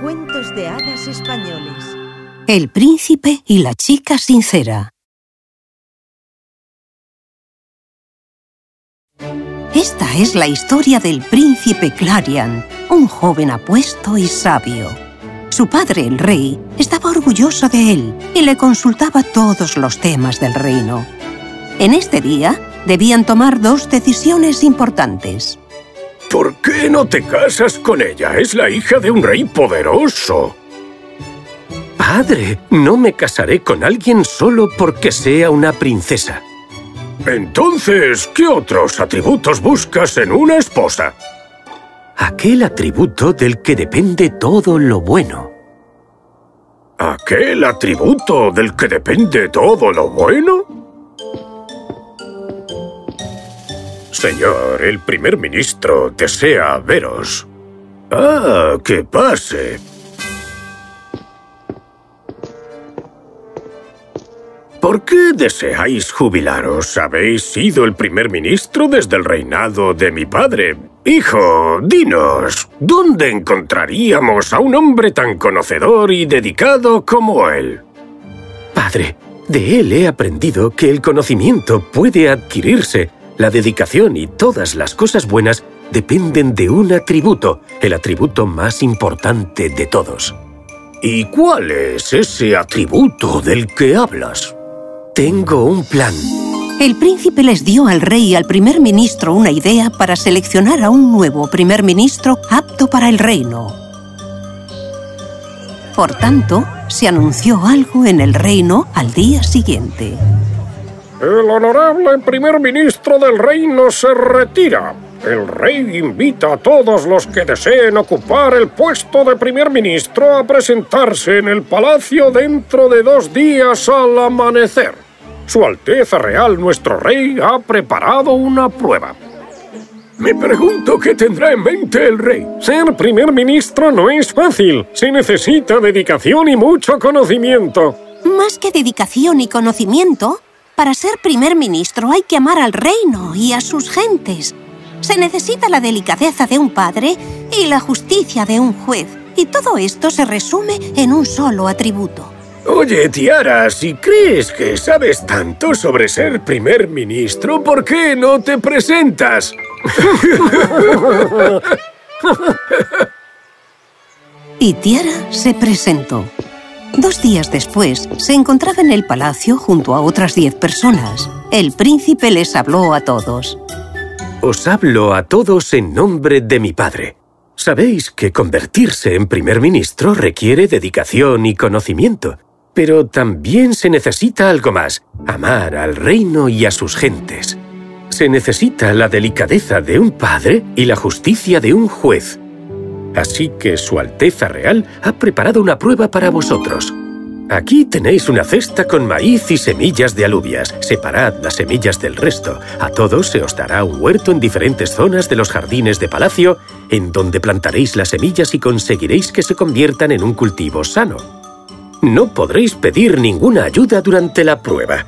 Cuentos de hadas españoles. El príncipe y la chica sincera. Esta es la historia del príncipe Clarion, un joven apuesto y sabio. Su padre, el rey, estaba orgulloso de él y le consultaba todos los temas del reino. En este día, debían tomar dos decisiones importantes. ¿Por qué no te casas con ella? Es la hija de un rey poderoso. Padre, no me casaré con alguien solo porque sea una princesa. Entonces, ¿qué otros atributos buscas en una esposa? Aquel atributo del que depende todo lo bueno. ¿Aquel atributo del que depende todo lo bueno? Señor, el primer ministro desea veros. Ah, que pase. ¿Por qué deseáis jubilaros? Habéis sido el primer ministro desde el reinado de mi padre. Hijo, dinos, ¿dónde encontraríamos a un hombre tan conocedor y dedicado como él? Padre, de él he aprendido que el conocimiento puede adquirirse la dedicación y todas las cosas buenas dependen de un atributo, el atributo más importante de todos. ¿Y cuál es ese atributo del que hablas? Tengo un plan. El príncipe les dio al rey y al primer ministro una idea para seleccionar a un nuevo primer ministro apto para el reino. Por tanto, se anunció algo en el reino al día siguiente. El honorable primer ministro del reino se retira. El rey invita a todos los que deseen ocupar el puesto de primer ministro a presentarse en el palacio dentro de dos días al amanecer. Su Alteza Real, nuestro rey, ha preparado una prueba. Me pregunto qué tendrá en mente el rey. Ser primer ministro no es fácil. Se necesita dedicación y mucho conocimiento. Más que dedicación y conocimiento, para ser primer ministro hay que amar al reino y a sus gentes. Se necesita la delicadeza de un padre y la justicia de un juez. Y todo esto se resume en un solo atributo. Oye, Tiara, si crees que sabes tanto sobre ser primer ministro, ¿por qué no te presentas? y Tiara se presentó. Dos días después, se encontraba en el palacio junto a otras diez personas. El príncipe les habló a todos. Os hablo a todos en nombre de mi padre. Sabéis que convertirse en primer ministro requiere dedicación y conocimiento. Pero también se necesita algo más, amar al reino y a sus gentes. Se necesita la delicadeza de un padre y la justicia de un juez. Así que Su Alteza Real ha preparado una prueba para vosotros. Aquí tenéis una cesta con maíz y semillas de alubias. Separad las semillas del resto. A todos se os dará un huerto en diferentes zonas de los jardines de palacio, en donde plantaréis las semillas y conseguiréis que se conviertan en un cultivo sano. No podréis pedir ninguna ayuda durante la prueba.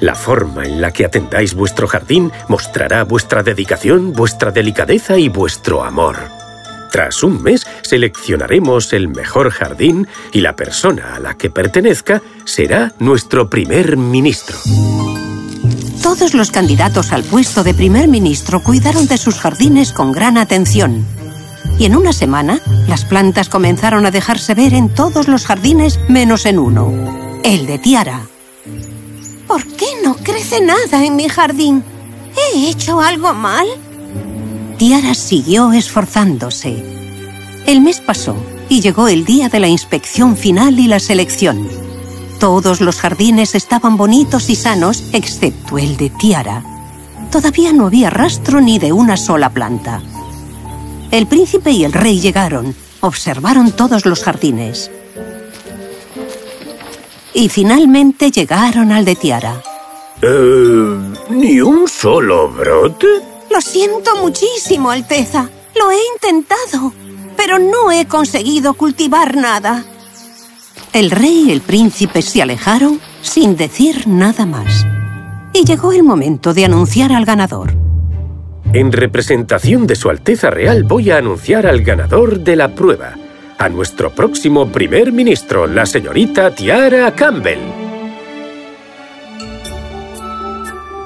La forma en la que atendáis vuestro jardín mostrará vuestra dedicación, vuestra delicadeza y vuestro amor. Tras un mes seleccionaremos el mejor jardín y la persona a la que pertenezca será nuestro primer ministro. Todos los candidatos al puesto de primer ministro cuidaron de sus jardines con gran atención. Y en una semana, las plantas comenzaron a dejarse ver en todos los jardines menos en uno, el de Tiara. ¿Por qué no crece nada en mi jardín? ¿He hecho algo mal? Tiara siguió esforzándose. El mes pasó y llegó el día de la inspección final y la selección. Todos los jardines estaban bonitos y sanos, excepto el de Tiara. Todavía no había rastro ni de una sola planta. El príncipe y el rey llegaron, observaron todos los jardines. Y finalmente llegaron al de Tiara. Eh, ¿Ni un solo brote? Lo siento muchísimo, Alteza. Lo he intentado, pero no he conseguido cultivar nada. El rey y el príncipe se alejaron sin decir nada más. Y llegó el momento de anunciar al ganador. En representación de Su Alteza Real voy a anunciar al ganador de la prueba, a nuestro próximo primer ministro, la señorita Tiara Campbell.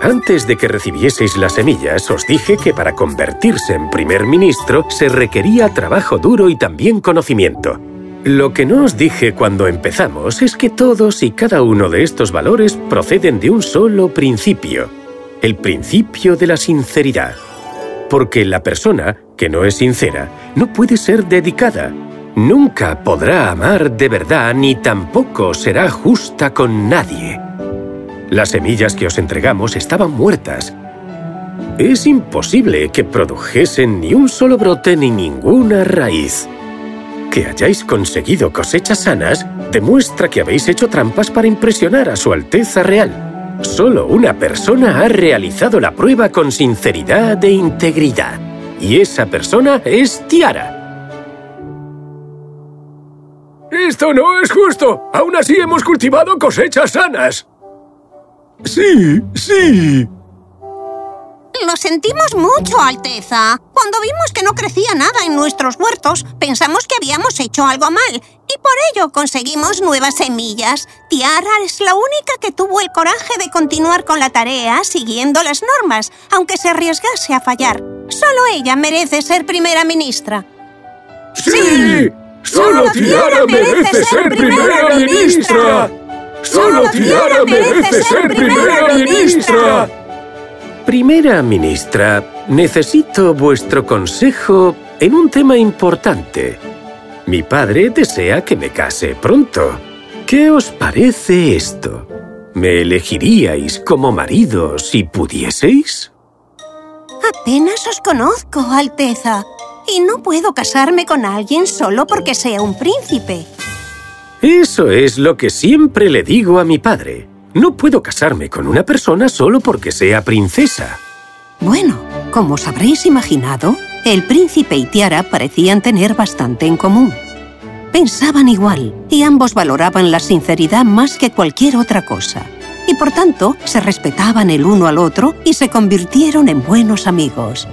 Antes de que recibieseis las semillas, os dije que para convertirse en primer ministro se requería trabajo duro y también conocimiento. Lo que no os dije cuando empezamos es que todos y cada uno de estos valores proceden de un solo principio, el principio de la sinceridad. Porque la persona que no es sincera no puede ser dedicada, nunca podrá amar de verdad ni tampoco será justa con nadie. Las semillas que os entregamos estaban muertas. Es imposible que produjesen ni un solo brote ni ninguna raíz. Que hayáis conseguido cosechas sanas demuestra que habéis hecho trampas para impresionar a su Alteza Real. Solo una persona ha realizado la prueba con sinceridad e integridad. Y esa persona es Tiara. ¡Esto no es justo! ¡Aún así hemos cultivado cosechas sanas! Sí, sí. Lo sentimos mucho, Alteza. Cuando vimos que no crecía nada en nuestros huertos, pensamos que habíamos hecho algo mal y por ello conseguimos nuevas semillas. Tiara es la única que tuvo el coraje de continuar con la tarea siguiendo las normas, aunque se arriesgase a fallar. Solo ella merece ser primera ministra. ¡Sí! ¡Solo Tiara merece ser primera ministra! ¡Solo Tiara merece ser primera ministra! Primera ministra, necesito vuestro consejo en un tema importante. Mi padre desea que me case pronto. ¿Qué os parece esto? ¿Me elegiríais como marido si pudieseis? Apenas os conozco, Alteza. Y no puedo casarme con alguien solo porque sea un príncipe. Eso es lo que siempre le digo a mi padre. No puedo casarme con una persona solo porque sea princesa. Bueno, como os habréis imaginado, el príncipe y Tiara parecían tener bastante en común. Pensaban igual y ambos valoraban la sinceridad más que cualquier otra cosa. Y por tanto, se respetaban el uno al otro y se convirtieron en buenos amigos.